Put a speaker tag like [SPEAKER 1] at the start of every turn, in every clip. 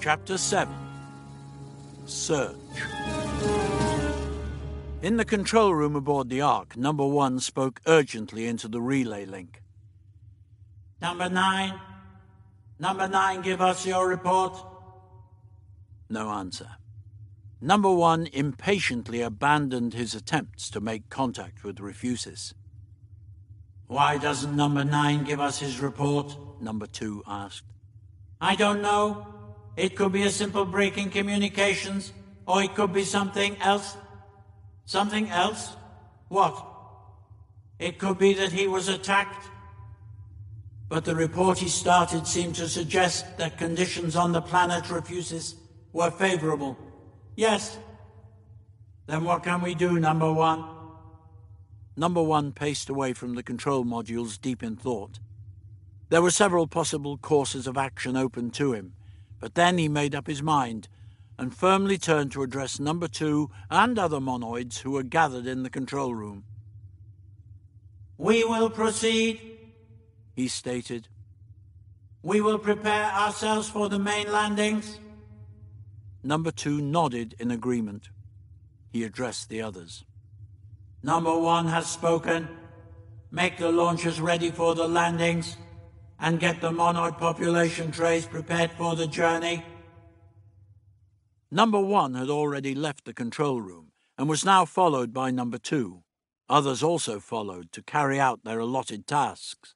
[SPEAKER 1] Chapter 7 Search In the control room aboard the Ark, Number One spoke urgently into the relay link.
[SPEAKER 2] Number nine. Number nine, give us your report.
[SPEAKER 1] No answer. Number One impatiently abandoned his attempts to make contact with Refusis.
[SPEAKER 2] Why doesn't number nine give us his report?
[SPEAKER 1] Number Two asked.
[SPEAKER 2] I don't know. It could be a simple break in communications, or it could be something else. Something else? What? It could be that he was attacked. But the report he started seemed to suggest that conditions on the planet Refusis were favorable. Yes. Then what can we do, number one?
[SPEAKER 1] Number One paced away from the control modules deep in thought. There were several possible courses of action open to him, but then he made up his mind and firmly turned to address Number Two and other monoids who were gathered in the control room.
[SPEAKER 2] We will proceed,
[SPEAKER 1] he stated.
[SPEAKER 2] We will prepare ourselves for the main landings.
[SPEAKER 1] Number Two nodded in agreement. He addressed the others.
[SPEAKER 2] Number one has spoken. Make the launchers ready for the landings and get the monoid population trays prepared for the journey.
[SPEAKER 1] Number one had already left the control room and was now followed by number two. Others also followed to carry out their allotted tasks.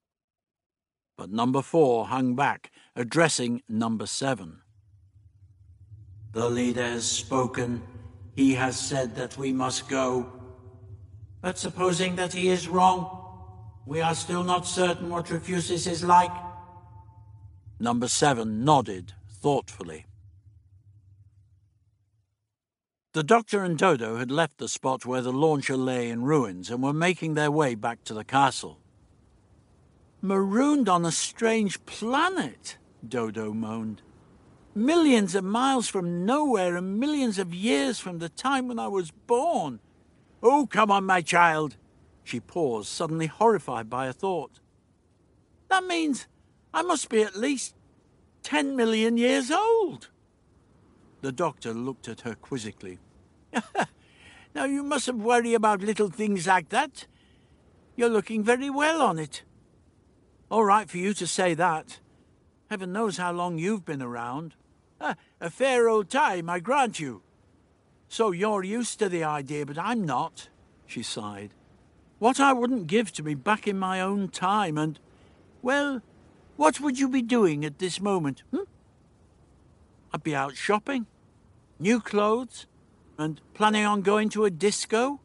[SPEAKER 1] But number four hung back, addressing number seven.
[SPEAKER 2] The leader has spoken. He has said that we must go. But supposing that he is wrong, we are still not certain what Refusis is like.
[SPEAKER 1] Number seven nodded thoughtfully. The doctor and Dodo had left the spot where the launcher lay in ruins and were making their way back to the castle. Marooned on a strange planet, Dodo moaned. Millions of miles from nowhere and millions of years from the time when I was born. Oh, come on, my child. She paused, suddenly horrified by a thought. That means I must be at least ten million years old. The doctor looked at her quizzically. now, you mustn't worry about little things like that. You're looking very well on it. All right for you to say that. Heaven knows how long you've been around. Ah, a fair old time, I grant you. So you're used to the idea, but I'm not, she sighed. What I wouldn't give to be back in my own time and, well, what would you be doing at this moment? Hmm? I'd be out shopping, new clothes, and planning on going to a disco.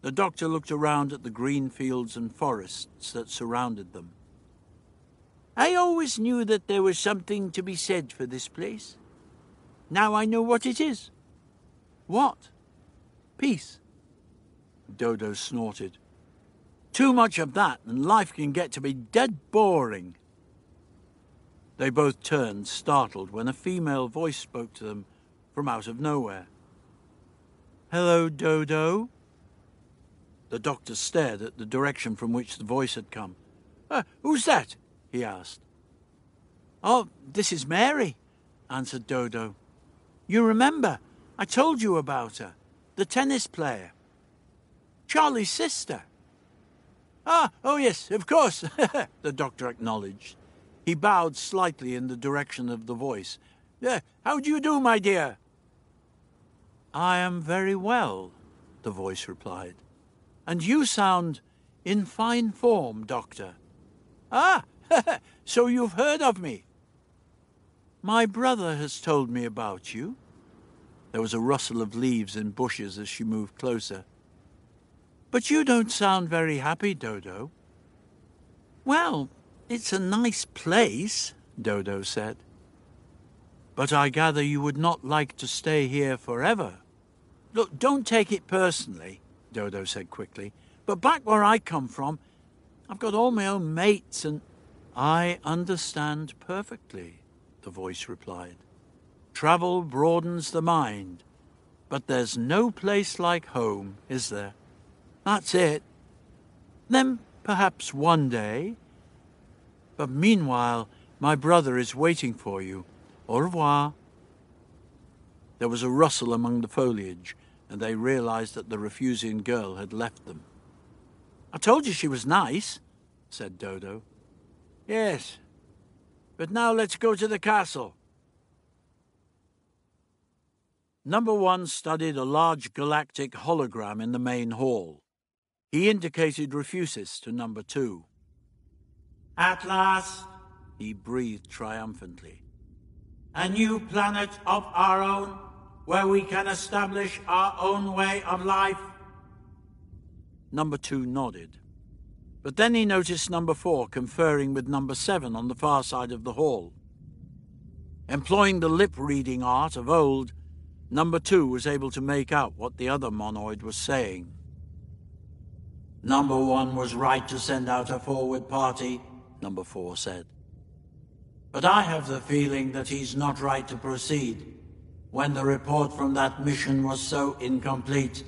[SPEAKER 1] The doctor looked around at the green fields and forests that surrounded them. I always knew that there was something to be said for this place. Now I know what it is. What? Peace. Dodo snorted. Too much of that, and life can get to be dead boring. They both turned, startled, when a female voice spoke to them from out of nowhere. Hello, Dodo. The doctor stared at the direction from which the voice had come. Uh, who's that? he asked. Oh, this is Mary, answered Dodo. You remember, I told you about her, the tennis player. Charlie's sister. Ah, oh yes, of course, the doctor acknowledged. He bowed slightly in the direction of the voice. How do you do, my dear? I am very well, the voice replied. And you sound in fine form, Doctor. Ah, so you've heard of me. My brother has told me about you. There was a rustle of leaves in bushes as she moved closer. But you don't sound very happy, Dodo. Well, it's a nice place, Dodo said. But I gather you would not like to stay here forever. Look, don't take it personally, Dodo said quickly. But back where I come from, I've got all my own mates and... I understand perfectly, the voice replied. Travel broadens the mind, but there's no place like home, is there? That's it. Then perhaps one day. But meanwhile, My brother is waiting for you. Au revoir. There was a rustle among the foliage, and they realized that the Refusian girl had left them. I told you she was nice, said Dodo. Yes, but now let's go to the castle. Number one studied a large galactic hologram in the main hall. He indicated Refusis to number two.
[SPEAKER 2] At last,
[SPEAKER 1] he breathed triumphantly.
[SPEAKER 2] A new planet of our own, where we can establish our own way of life.
[SPEAKER 1] Number two nodded. But then he noticed number four conferring with number seven on the far side of the hall. Employing the lip reading art of old, number two was able to make out what the other monoid was saying.
[SPEAKER 2] Number one was right to send out a forward party,
[SPEAKER 1] number four said.
[SPEAKER 2] But I have the feeling that he's not right to proceed when the report from that mission was so incomplete.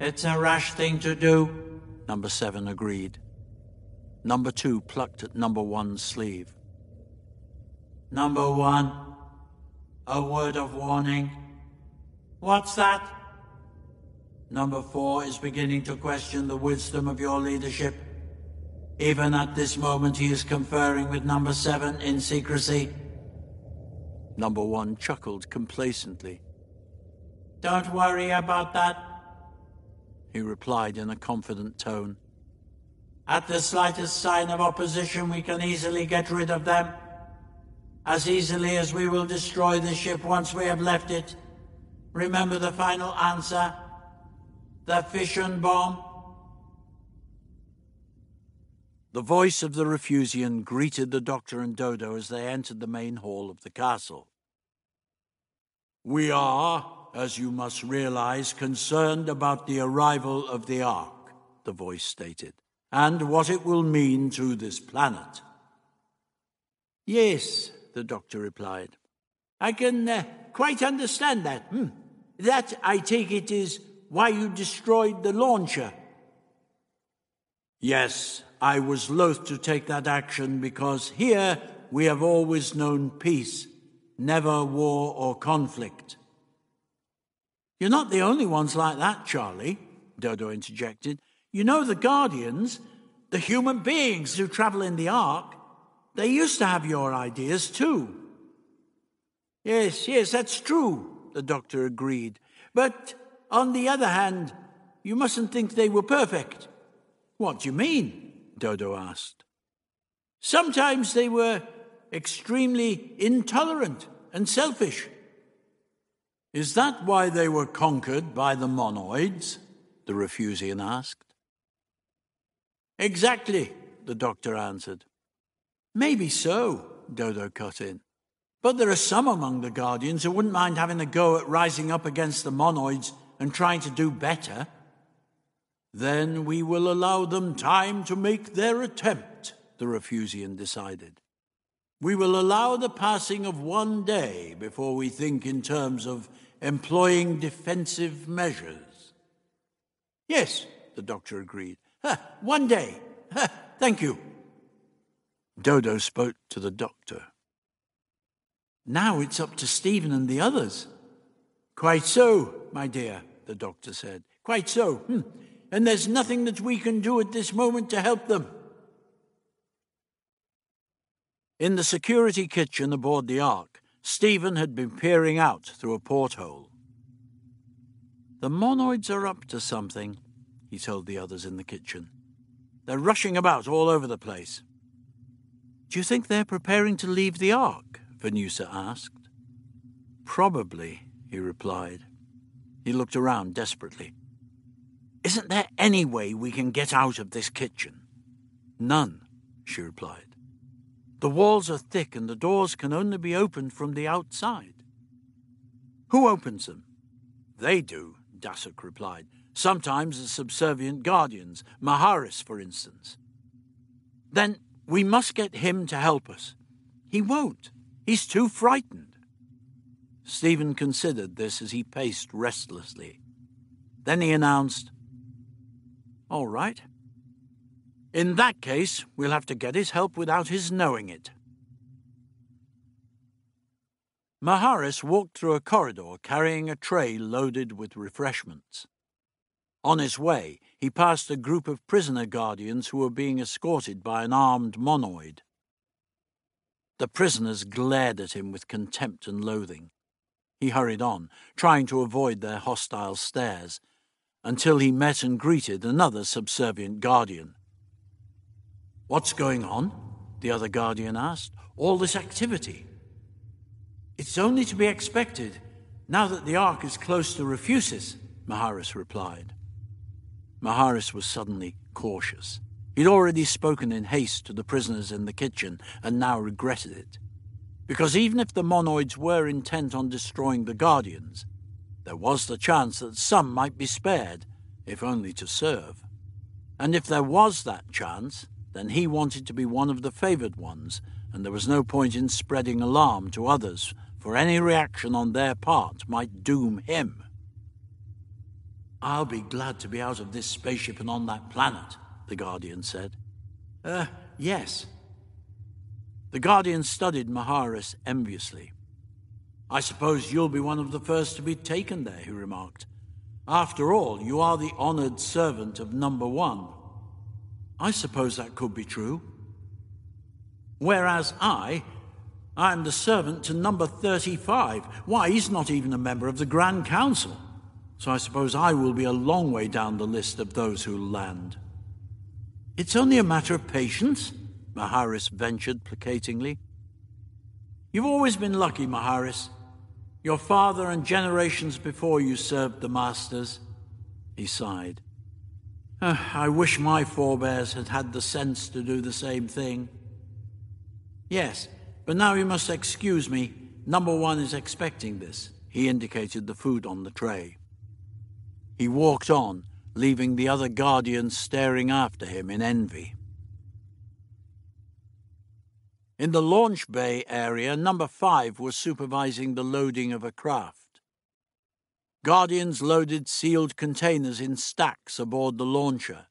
[SPEAKER 2] It's a rash thing to do,
[SPEAKER 1] number seven agreed. Number two plucked at number one's sleeve.
[SPEAKER 2] Number one, a word of warning. What's that? Number four is beginning to question the wisdom of your leadership. Even at this moment, he is conferring with number seven in secrecy.
[SPEAKER 1] Number one chuckled complacently.
[SPEAKER 2] Don't worry about that,
[SPEAKER 1] he replied in a confident tone.
[SPEAKER 2] At the slightest sign of opposition, we can easily get rid of them. As easily as we will destroy the ship once we have left it. Remember the final answer? The fission bomb.
[SPEAKER 1] The voice of the Refusian greeted the doctor and Dodo as they entered the main hall of the castle. We are, as you must realize, concerned about the arrival of the Ark, the voice stated, and what it will mean to this planet.
[SPEAKER 2] Yes, the doctor replied. I can uh, quite understand that. Hmm. That, I take it, is why you destroyed the launcher.
[SPEAKER 1] Yes, I was loath to take that action because here we have always known peace, never war or conflict.
[SPEAKER 2] You're not the only ones like that, Charlie, Dodo interjected. You know the Guardians, the human beings who travel in the Ark, they used to have your ideas too. Yes, yes, that's true, the doctor agreed. But on the other hand, you mustn't think they were perfect. What do you mean? Dodo asked. Sometimes they were extremely intolerant and selfish.
[SPEAKER 1] Is that why they were conquered by the monoids? the Refusian asked.
[SPEAKER 2] Exactly, the doctor answered. Maybe so, Dodo cut in. But there are some among the Guardians who wouldn't mind having a go at rising up against the monoids and trying to do better.
[SPEAKER 1] Then we will allow them time to make their attempt, the Refusian decided. We will allow the passing of one day before we think in terms of employing defensive measures.
[SPEAKER 2] Yes, the doctor agreed. one day. thank you.
[SPEAKER 1] Dodo spoke to the doctor.
[SPEAKER 2] Now it's up to Stephen and the others. Quite so, my dear, the doctor said. Quite so. Hmm. And there's nothing that we can do at this moment to help them.
[SPEAKER 1] In the security kitchen aboard the Ark, Stephen had been peering out through a porthole. The monoids are up to something, he told the others in the kitchen. They're rushing about all over the place. Do you think they're preparing to leave the Ark? Venussa asked. Probably, he replied. He looked around desperately. Isn't there any way we can get out of this kitchen? None, she replied. The walls are thick and the doors can only be opened from the outside. Who opens them? They do, Dassuk replied. Sometimes the subservient guardians, Maharis, for instance. Then we must get him to help us. He won't. He's too frightened. Stephen considered this as he paced restlessly. Then he announced, All right. In that case, we'll have to get his help without his knowing it. Maharis walked through a corridor carrying a tray loaded with refreshments. On his way, he passed a group of prisoner guardians who were being escorted by an armed monoid. The prisoners glared at him with contempt and loathing. He hurried on, trying to avoid their hostile stares, until he met and greeted another subservient guardian. What's going on? the other guardian asked. All this activity. It's only to be expected, now that the Ark is close to Refusis, Maharis replied. Maharis was suddenly cautious. He'd already spoken in haste to the prisoners in the kitchen and now regretted it. Because even if the monoids were intent on destroying the Guardians, there was the chance that some might be spared, if only to serve. And if there was that chance, then he wanted to be one of the favoured ones, and there was no point in spreading alarm to others for any reaction on their part might doom him. I'll be glad to be out of this spaceship and on that planet, the Guardian said. Uh, yes. The Guardian studied Maharis enviously. I suppose you'll be one of the first to be taken there, he remarked. After all, you are the honored servant of number one. I suppose that could be true. Whereas I, I am the servant to number 35. Why, he's not even a member of the Grand Council. So I suppose I will be a long way down the list of those who land. It's only a matter of patience, Maharis ventured placatingly. You've always been lucky, Maharis. Your father and generations before you served the masters. He sighed. Uh, I wish my forebears had had the sense to do the same thing. Yes, but now you must excuse me. Number one is expecting this. He indicated the food on the tray. He walked on, leaving the other guardians staring after him in envy. In the launch bay area, number five was supervising the loading of a craft. Guardians loaded sealed containers in stacks aboard the launcher.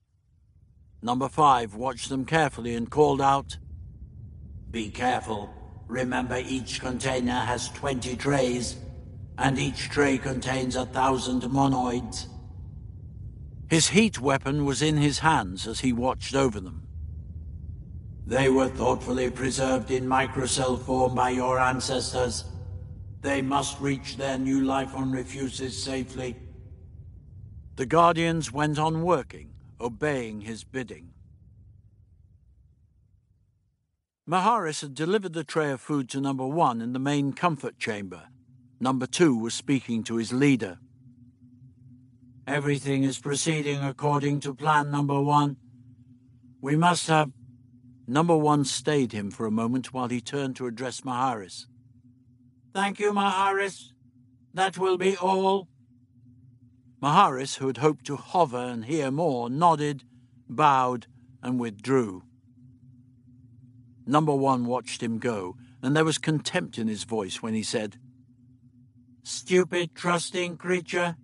[SPEAKER 1] Number five watched them carefully and called out, Be careful. Remember, each container has 20 trays, and each tray contains a thousand monoids. His heat weapon was in his hands as he watched over them. They were thoughtfully preserved in microcell form by your ancestors. They must reach their new life on Refusis safely. The Guardians went on working, obeying his bidding. Maharis had delivered the tray of food to number one in the main comfort chamber. Number two was speaking to his leader. Everything is proceeding according to plan, number one. We must have. Number one stayed him for a moment while he turned to address Maharis. Thank you, Maharis. That will be all. Maharis, who had hoped to hover and hear more, nodded, bowed, and withdrew. Number one watched him go, and there was contempt in his voice when he said, Stupid, trusting creature.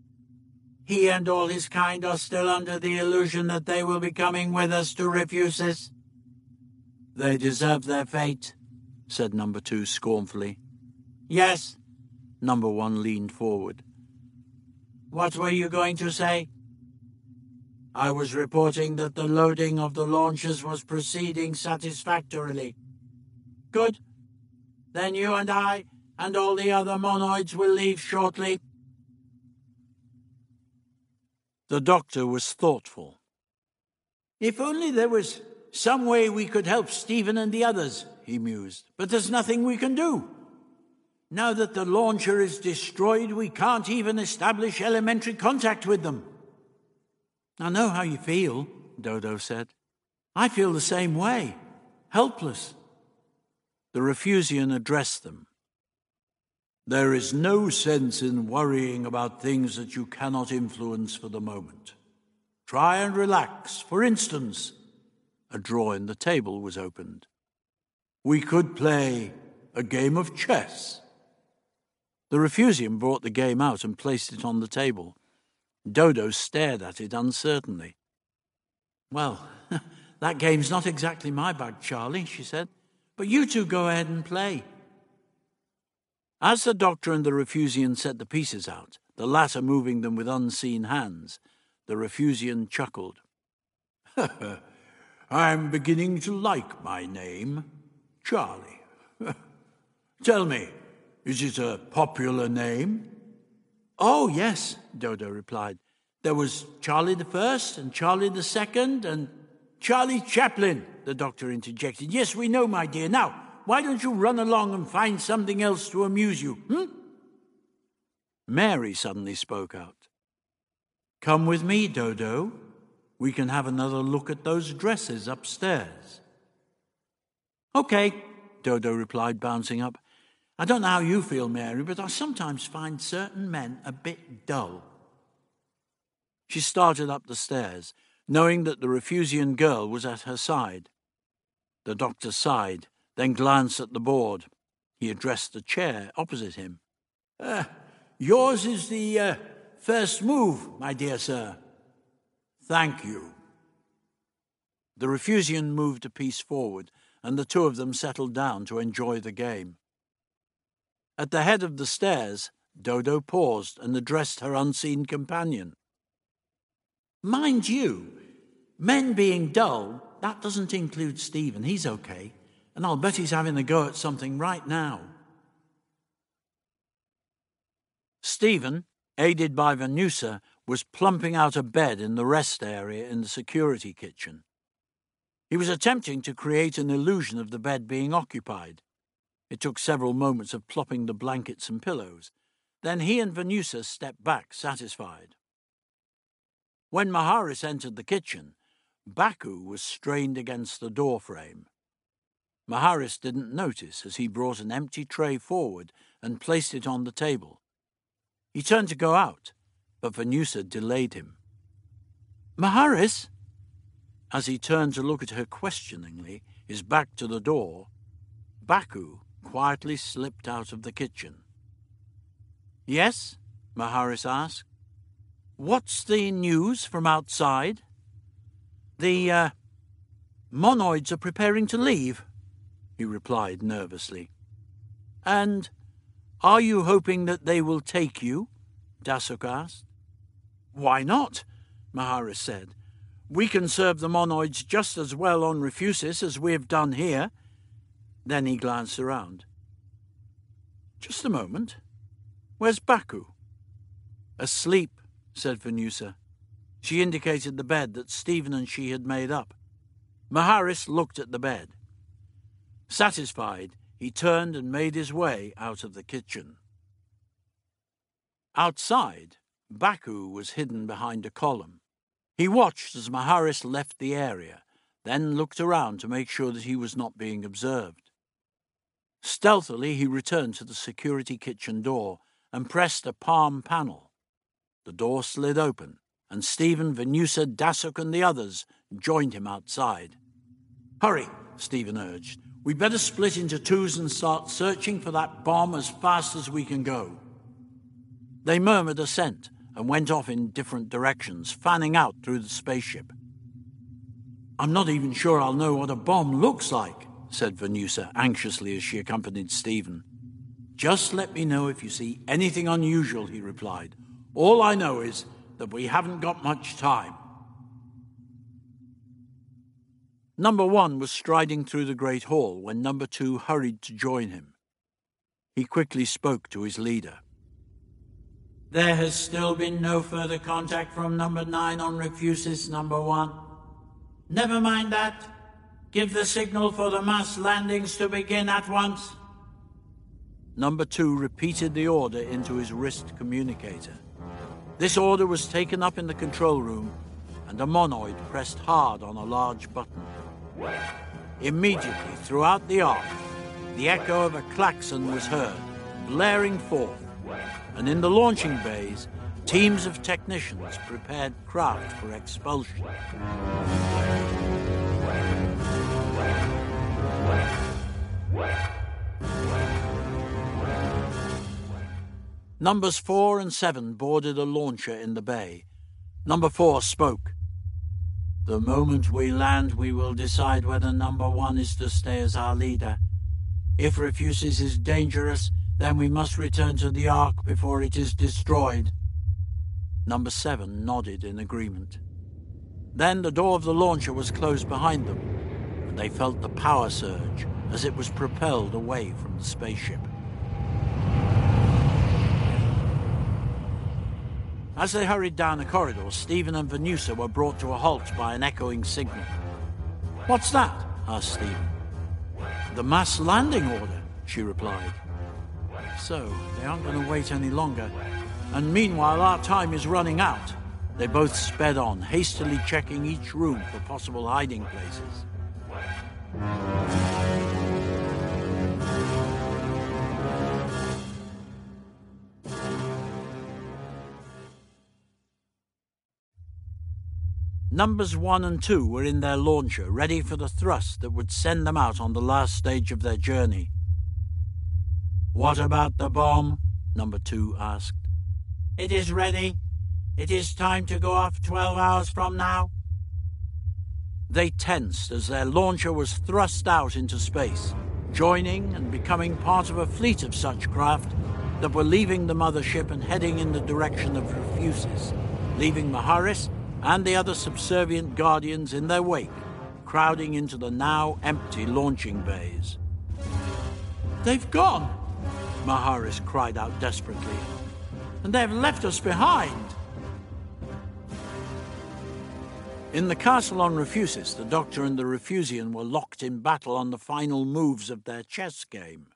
[SPEAKER 1] He and all his kind are still under the illusion that they will be coming with us to Refusis. They deserve their fate, said number two scornfully. Yes, number one leaned forward. What were you going to say? I was reporting that the loading of the launches was proceeding satisfactorily. Good. Then you and I and all the other monoids will leave shortly. The doctor was thoughtful. If only there was some way we could help Stephen and the others, he mused. But there's nothing we can do. Now that the launcher is destroyed, we can't even establish elementary contact with them. I know how you feel, Dodo said. I feel the same way, helpless. The Refusian addressed them. There is no sense in worrying about things that you cannot influence for the moment. Try and relax. For instance, a drawer in the table was opened. We could play a game of chess. The Refusian brought the game out and placed it on the table. Dodo stared at it uncertainly. Well, that game's not exactly my bag, Charlie, she said. But you two go ahead and play. As the doctor and the Refusian set the pieces out, the latter moving them with unseen hands, the Refusian chuckled. I'm beginning to like my name, Charlie. Tell me, is it a popular name? Oh, yes, Dodo replied. There was Charlie the First and Charlie the Second and Charlie Chaplin, the doctor interjected. Yes, we know, my dear. Now, why don't you run along and find something else to amuse you, hmm? Mary suddenly spoke out. Come with me, Dodo. We can have another look at those dresses upstairs. Okay, Dodo replied, bouncing up. I don't know how you feel, Mary, but I sometimes find certain men a bit dull. She started up the stairs, knowing that the Refusian girl was at her side. The doctor sighed, then glanced at the board. He addressed the chair opposite him. Uh, yours is the uh, first move, my dear sir. Thank you. The Refusian moved a piece forward, and the two of them settled down to enjoy the game. At the head of the stairs, Dodo paused and addressed her unseen companion. Mind you, men being dull, that doesn't include Stephen. He's okay. And I'll bet he's having a go at something right now. Stephen, aided by Venussa, was plumping out a bed in the rest area in the security kitchen. He was attempting to create an illusion of the bed being occupied. It took several moments of plopping the blankets and pillows. Then he and Venussa stepped back, satisfied. When Maharis entered the kitchen, Baccu was strained against the door frame. Maharis didn't notice as he brought an empty tray forward and placed it on the table. He turned to go out, but Venussa delayed him. Maharis? As he turned to look at her questioningly, his back to the door, Baccu quietly slipped out of the kitchen. Yes? Maharis asked. What's the news from outside? The, uh, monoids are preparing to leave, he replied nervously. And are you hoping that they will take you? Dassuk asked. Why not? Maharis said. We can serve the monoids just as well on Refusis as we have done here. Then he glanced around. Just a moment. Where's Baccu? Asleep, said Venussa. She indicated the bed that Stephen and she had made up. Maharis looked at the bed. Satisfied, he turned and made his way out of the kitchen. Outside, Baccu was hidden behind a column. He watched as Maharis left the area, then looked around to make sure that he was not being observed. Stealthily, he returned to the security kitchen door and pressed a palm panel. The door slid open, and Stephen, Venussa, Dassuk, and the others joined him outside. Hurry, Stephen urged. We'd better split into twos and start searching for that bomb as fast as we can go. They murmured assent and went off in different directions, fanning out through the spaceship. I'm not even sure I'll know what a bomb looks like, said Venussa anxiously as she accompanied Stephen. Just let me know if you see anything unusual, he replied. All I know is that we haven't got much time. Number one was striding through the great hall when number two hurried to join him. He quickly spoke to his leader.
[SPEAKER 2] There has still been no further contact from number nine on Refusis number one. Never mind that. Give the signal for the mass landings to begin at once.
[SPEAKER 1] Number two repeated the order into his wrist communicator. This order was taken up in the control room, and a monoid pressed hard on a large button. Immediately, throughout the ark, the echo of a klaxon was heard, blaring forth, and in the launching bays, teams of technicians prepared craft for expulsion. Numbers four and seven boarded a launcher in the bay. Number four spoke. The moment we land, we will decide whether number one is to stay as our leader. If Refusis is dangerous, Then we must return to the Ark before it is destroyed. Number seven nodded in agreement. Then the door of the launcher was closed behind them, and they felt the power surge as it was propelled away from the spaceship. As they hurried down the corridor, Stephen and Venussa were brought to a halt by an echoing signal. What's that? asked Stephen. The mass landing order, she replied. So, they aren't going to wait any longer. And meanwhile, our time is running out. They both sped on, hastily checking each room for possible hiding places. Numbers one and two were in their launcher, ready for the thrust that would send them out on the last stage of their journey. What about the bomb? Number two asked.
[SPEAKER 2] It is ready. It is time to go off twelve hours from now.
[SPEAKER 1] They tensed as their launcher was thrust out into space, joining and becoming part of a fleet of such craft that were leaving the mothership and heading in the direction of Refusis, leaving Maharis and the other subservient guardians in their wake, crowding into the now empty launching bays. They've gone, Maharis cried out desperately, and they've left us behind. In the castle on Refusis, the Doctor and the Refusian were locked in battle on the final moves of their chess game.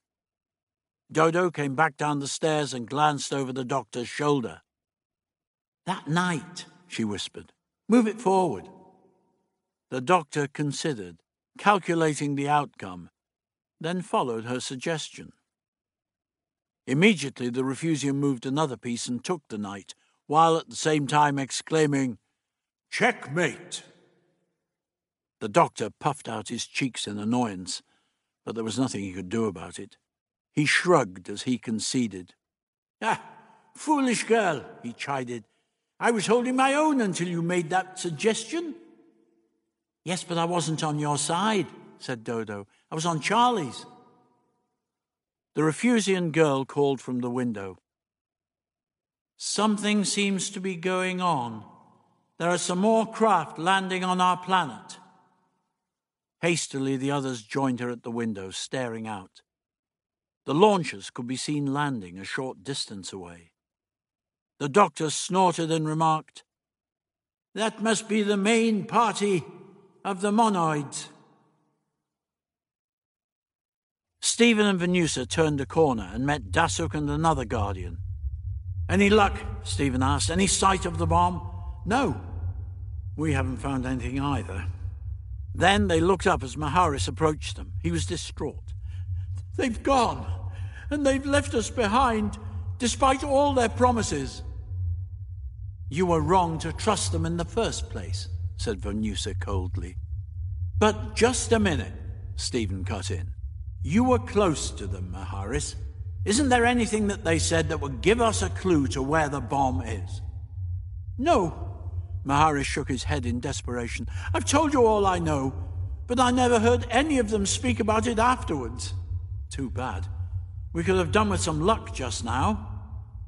[SPEAKER 1] Dodo came back down the stairs and glanced over the Doctor's shoulder. That knight, she whispered. Move it forward. The doctor considered, calculating the outcome, then followed her suggestion. Immediately the Refusian moved another piece and took the knight, while at the same time exclaiming, Checkmate! The doctor puffed out his cheeks in annoyance, but there was nothing he could do about it. He shrugged as he conceded. Ah, foolish girl, he chided. I was holding my own until you made that suggestion. Yes, but I wasn't on your side, said Dodo. I was on Charlie's. The Refusian girl called from the window. Something seems to be going on. There are some more craft landing on our planet. Hastily, the others joined her at the window, staring out. The launchers could be seen landing a short distance away. The doctor snorted and remarked, That must be the main party of the monoids. Stephen and Venussa turned a corner and met Dassuk and another guardian. Any luck? Stephen asked. Any sight of the bomb? No. We haven't found anything either. Then they looked up as Maharis approached them. He was distraught. They've gone, and they've left us behind, despite all their promises. You were wrong to trust them in the first place, said Venussa coldly. But just a minute, Stephen cut in. You were close to them, Maharis. Isn't there anything that they said that would give us a clue to where the bomb is? No. Maharis shook his head in desperation. I've told you all I know, but I never heard any of them speak about it afterwards. Too bad. We could have done with some luck just now.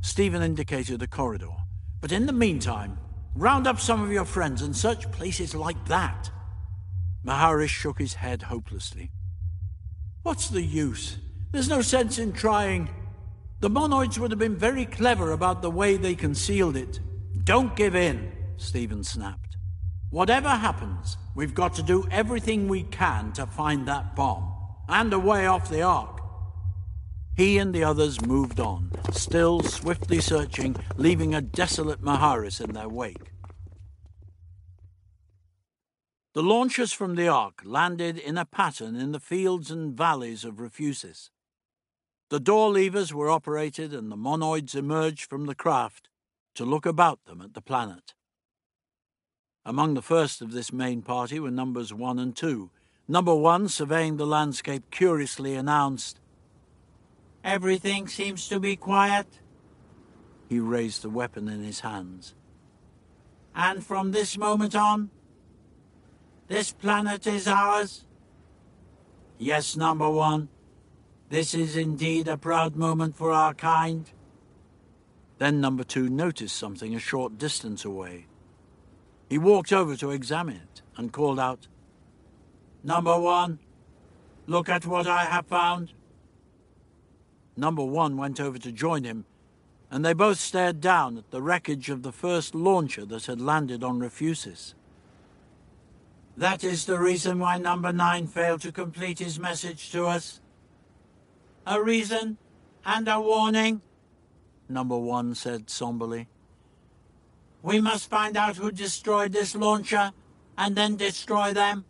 [SPEAKER 1] Stephen indicated a corridor. But in the meantime, round up some of your friends and search places like that. Maharis shook his head hopelessly. What's the use? There's no sense in trying. The monoids would have been very clever about the way they concealed it. Don't give in, Stephen snapped. Whatever happens, we've got to do everything we can to find that bomb and a way off the Ark. He and the others moved on, still swiftly searching, leaving a desolate Maharis in their wake. The launchers from the Ark landed in a pattern in the fields and valleys of Refusis. The door levers were operated and the monoids emerged from the craft to look about them at the planet. Among the first of this main party were numbers one and two. Number one, surveying the landscape curiously, announced,
[SPEAKER 2] Everything seems to be quiet.
[SPEAKER 1] He raised the weapon in his hands.
[SPEAKER 2] And from this moment on, this planet is ours?
[SPEAKER 1] Yes, number one. This is indeed a proud moment for our kind. Then number two noticed something a short distance away. He walked over to examine it and called out, Number one, look at what I have found. Number one went over to join him, and they both stared down at the wreckage of the first launcher that had landed on Refusis. That is the reason why number nine failed to complete his message to us, a reason and a warning, number one said somberly. We must find out who destroyed this launcher and then destroy them.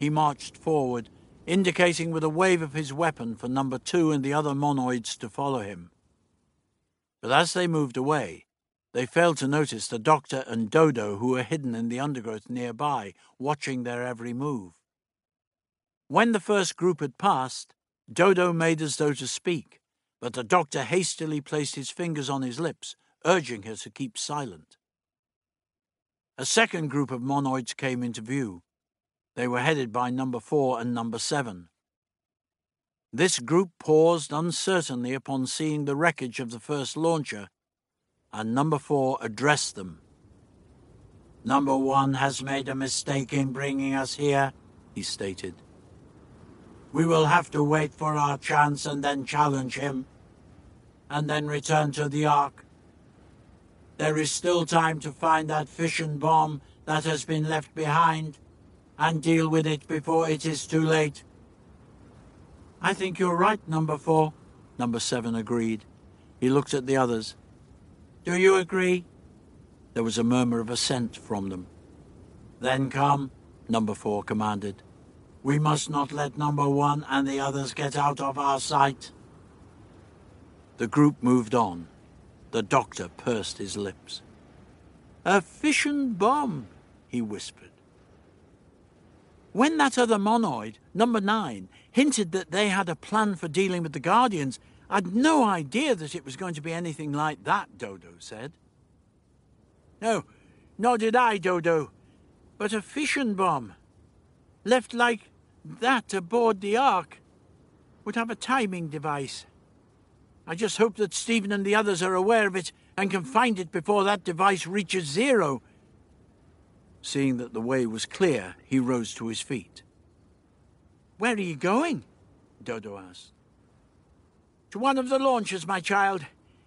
[SPEAKER 1] He marched forward, indicating with a wave of his weapon for number two and the other monoids to follow him. But as they moved away, they failed to notice the doctor and Dodo who were hidden in the undergrowth nearby, watching their every move. When the first group had passed, Dodo made as though to speak, but the doctor hastily placed his fingers on his lips, urging her to keep silent. A second group of monoids came into view. They were headed by number four and number seven. This group paused uncertainly upon seeing the wreckage of the first launcher, and number four addressed them. Number one has made a mistake in bringing us here, he stated. We will have to wait for our chance and then challenge him, and then return to the Ark. There is still time to find that fission bomb that has been left behind and deal with it before it is too late. I think you're right, number four, number seven agreed. He looked at the others. Do you agree? There was a murmur of assent from them. Then come, number four commanded. We must not let number one and the others get out of our sight. The group moved on. The doctor pursed his lips. A fission bomb, he whispered. When that other monoid, number nine, hinted that they had a plan for dealing with the Guardians, I'd no idea that it was going to be anything like that, Dodo said. No, nor did I, Dodo. But a fission bomb, left like that aboard the Ark would have a timing device. I just hope that Stephen and the others are aware of it and can find it before that device reaches zero. Seeing that the way was clear, he rose to his feet. Where are you going? Dodo asked. To one of the launches, my child.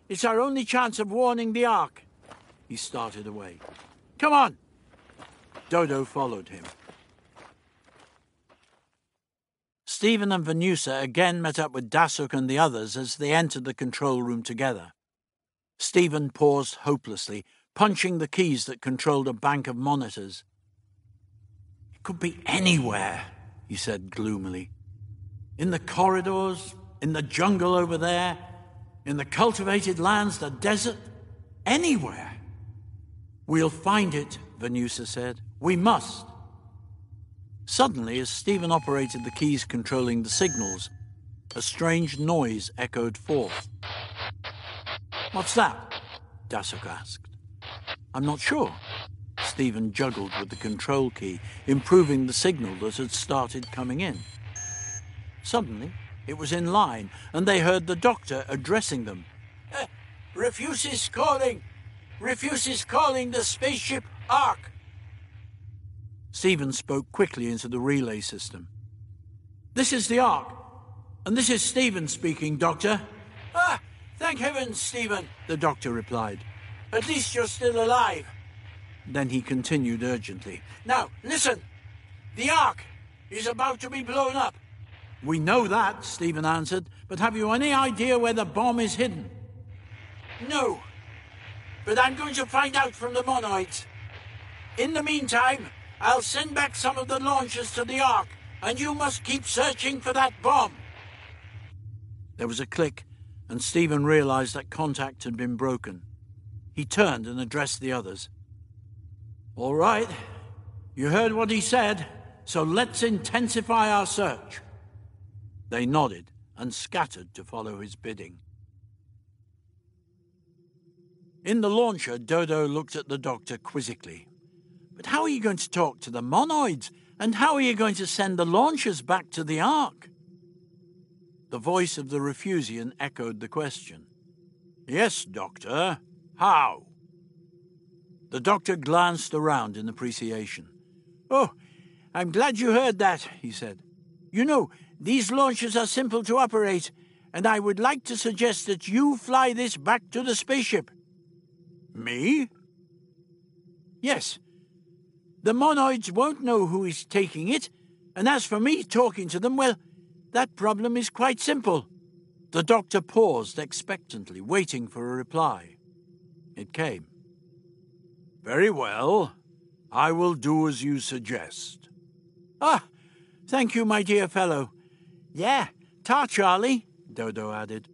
[SPEAKER 1] It's our only chance of warning the Ark. He started away. Come on! Dodo followed him. Stephen and Venussa again met up with Dassuk and the others as they entered the control room together. Stephen paused hopelessly, punching the keys that controlled a bank of monitors. It could be anywhere, he said gloomily. In the corridors, in the jungle over there, in the cultivated lands, the desert, anywhere. We'll find it, Venussa said. We must. Suddenly, as Stephen operated the keys controlling the signals, a strange noise echoed forth. What's that? Dassuk asked. I'm not sure. Stephen juggled with the control key, improving the signal that had started coming in. Suddenly, it was in line, and they heard the doctor addressing them. Uh, Refusis calling! Refusis calling the spaceship Ark! Stephen spoke quickly into the relay system. This is the Ark, and this is Stephen speaking, Doctor. Ah, thank heavens, Stephen, the doctor replied. At least you're still alive. Then he continued urgently. Now, listen. The Ark is about to be blown up. We know that, Stephen answered, but have you any idea where the bomb is hidden? No, but I'm going to find out from the monoids. In the meantime, I'll send back some of the launchers to the Ark, and you must keep searching for that bomb. There was a click, and Stephen realized that contact had been broken. He turned and addressed the others. All right, you heard what he said, so let's intensify our search. They nodded and scattered to follow his bidding. In the launcher, Dodo looked at the doctor quizzically. But how are you going to talk to the monoids? And how are you going to send the launchers back to the Ark? The voice of the Refusian echoed the question. Yes, Doctor. How? The doctor glanced around in appreciation. Oh, I'm glad you heard that, he said. You know, these launchers are simple to operate, and I would like to suggest that you fly this back to the spaceship. Me? Yes. The monoids won't know who is taking it, and as for me talking to them, well, that problem is quite simple. The doctor paused expectantly, waiting for a reply. It came. Very well. I will do as you suggest. Ah, thank you, my dear fellow. Yeah, ta, Charlie, Dodo added.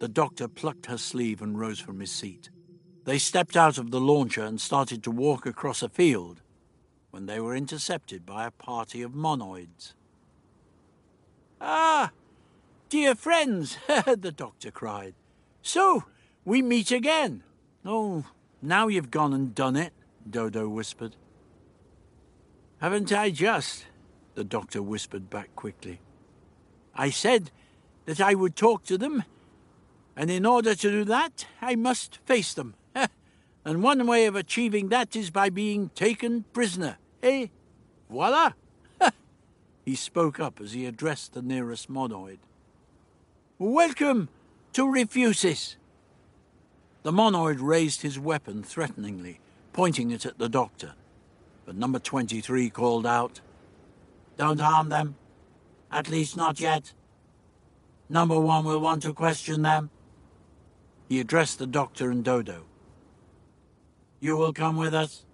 [SPEAKER 1] The doctor plucked her sleeve and rose from his seat. They stepped out of the launcher and started to walk across a field when they were intercepted by a party of monoids. Ah, dear friends, the doctor cried. So, we meet again. Oh, now you've gone and done it, Dodo whispered. Haven't I just? The doctor whispered back quickly. I said that I would talk to them, and in order to do that, I must face them. and one way of achieving that is by being taken prisoner. Eh? Voila! he spoke up as he addressed the nearest monoid. Welcome to Refusis. The monoid raised his weapon threateningly, pointing it at the doctor. But number 23 called out,
[SPEAKER 2] Don't harm them. At least not yet. Number one will want to question them.
[SPEAKER 1] He addressed the doctor and Dodo.
[SPEAKER 2] You will come with us?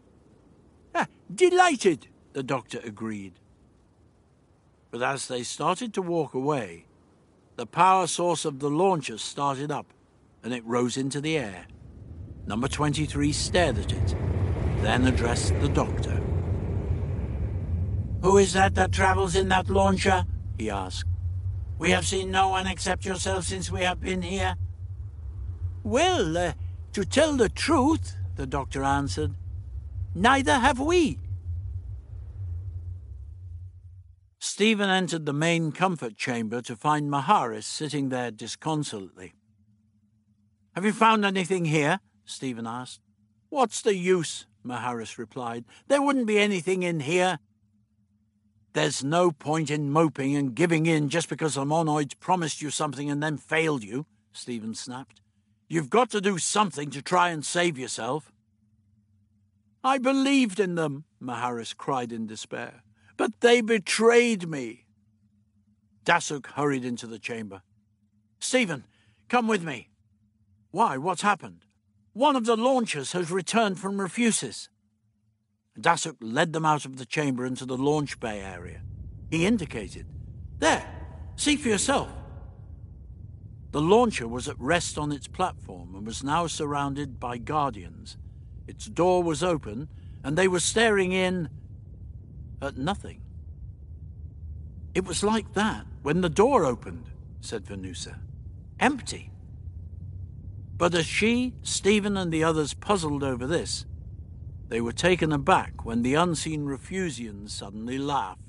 [SPEAKER 1] Ah, delighted, the doctor agreed. But as they started to walk away, the power source of the launcher started up and it rose into the air. Number 23 stared at it, then addressed the doctor.
[SPEAKER 2] Who is that that travels in that launcher? He asked. We have seen no one except yourself since we have been here.
[SPEAKER 1] Well, uh, to tell the truth, the doctor answered, neither have we. Stephen entered the main comfort chamber to find Maharis sitting there disconsolately. Have you found anything here? Stephen asked. What's the use? Maharis replied. There wouldn't be anything in here. There's no point in moping and giving in just because the monoids promised you something and then failed you, Stephen snapped. You've got to do something to try and save yourself. I believed in them, Maharis cried in despair, but they betrayed me. Dassuk hurried into the chamber. Stephen, come with me. Why, what's happened? One of the launchers has returned from Refusis. Dassuk led them out of the chamber into the launch bay area. He indicated. There, see for yourself. The launcher was at rest on its platform and was now surrounded by guardians. Its door was open, and they were staring in at nothing. It was like that when the door opened, said Venussa. Empty. But as she, Stephen, and the others puzzled over this, they were taken aback when the unseen Refusian suddenly laughed.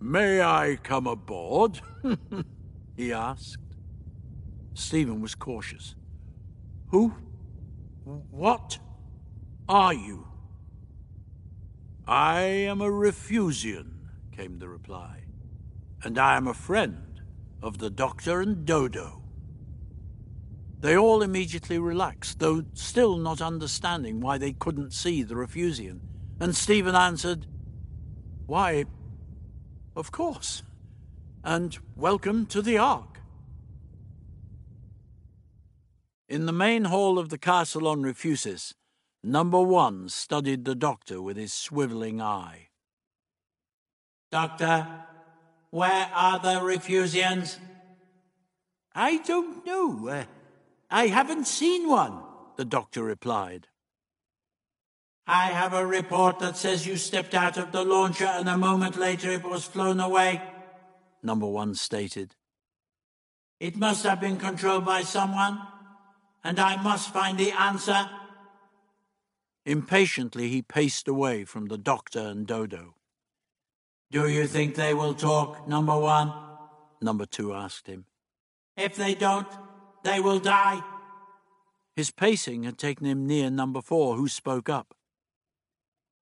[SPEAKER 1] May I come aboard? he asked. Stephen was cautious. Who? What are you? I am a Refusian, came the reply, and I am a friend of the Doctor and Dodo. They all immediately relaxed, though still not understanding why they couldn't see the Refusian. And Stephen answered, Why, of course. And welcome to the Ark. In the main hall of the castle on Refusis, number one studied the doctor with his swiveling eye.
[SPEAKER 2] Doctor, where are the Refusians?
[SPEAKER 1] I don't know. Uh, I haven't seen one, the doctor replied.
[SPEAKER 2] I have a report that says you stepped out of the launcher and a moment later it was flown away,
[SPEAKER 1] number one stated.
[SPEAKER 2] It must have been controlled by someone, and I must find the answer.
[SPEAKER 1] Impatiently, he paced away from the doctor and Dodo.
[SPEAKER 2] Do you think they will talk, number one?
[SPEAKER 1] Number two asked him.
[SPEAKER 2] If they don't, they will die.
[SPEAKER 1] His pacing had taken him near number four, who spoke up.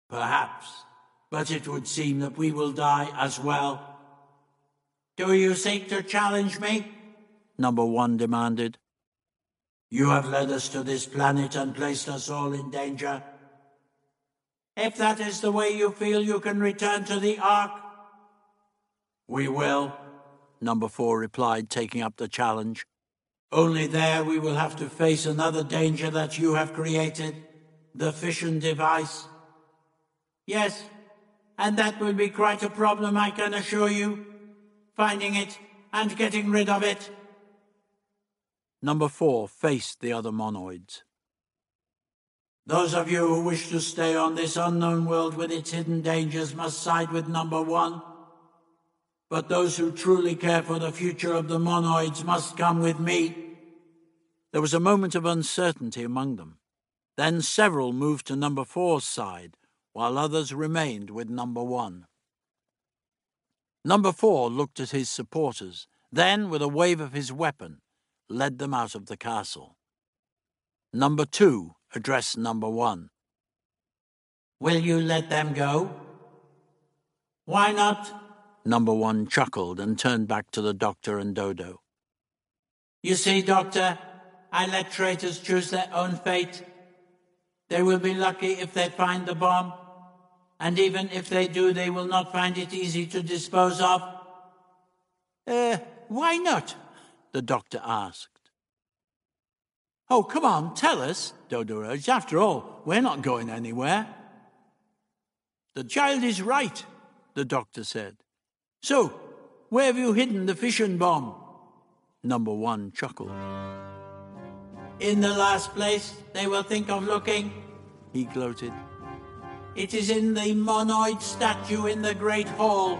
[SPEAKER 2] Perhaps, but it would seem that we will die as well. Do you seek to challenge me?
[SPEAKER 1] Number one demanded.
[SPEAKER 2] You have led us to this planet and placed us all in danger. If that is the way you feel you can return to the Ark, we will,
[SPEAKER 1] Number four replied, taking up the challenge.
[SPEAKER 2] Only there we will have to face another danger that you have created the fission device. Yes, and that will be quite a problem, I can assure you. Finding it and getting rid of it.
[SPEAKER 1] Number four faced the other monoids.
[SPEAKER 2] Those of you who wish to stay on this unknown world with its hidden dangers must side with number one. But those who truly care for the future of the monoids must come with me.
[SPEAKER 1] There was a moment of uncertainty among them. Then several moved to number four's side, while others remained with number one. Number four looked at his supporters, then, with a wave of his weapon, led them out of the castle. Number two addressed number one.
[SPEAKER 2] Will you let them go? Why not?
[SPEAKER 1] Number one chuckled and turned back to the doctor and Dodo.
[SPEAKER 2] You see, Doctor, I let traitors choose their own fate. They will be lucky if they find the bomb, and even if they do, they will not find it easy to dispose of.
[SPEAKER 1] Uh, why not? The doctor asked.
[SPEAKER 2] Oh, come on, tell us, Dodo urged. After all, we're not going anywhere.
[SPEAKER 1] The child is right, the doctor said.
[SPEAKER 2] So, where have you hidden the fission bomb?
[SPEAKER 1] Number one chuckled.
[SPEAKER 2] In the last place they will think of looking,
[SPEAKER 1] he gloated.
[SPEAKER 2] It is in the monoid statue in the Great Hall.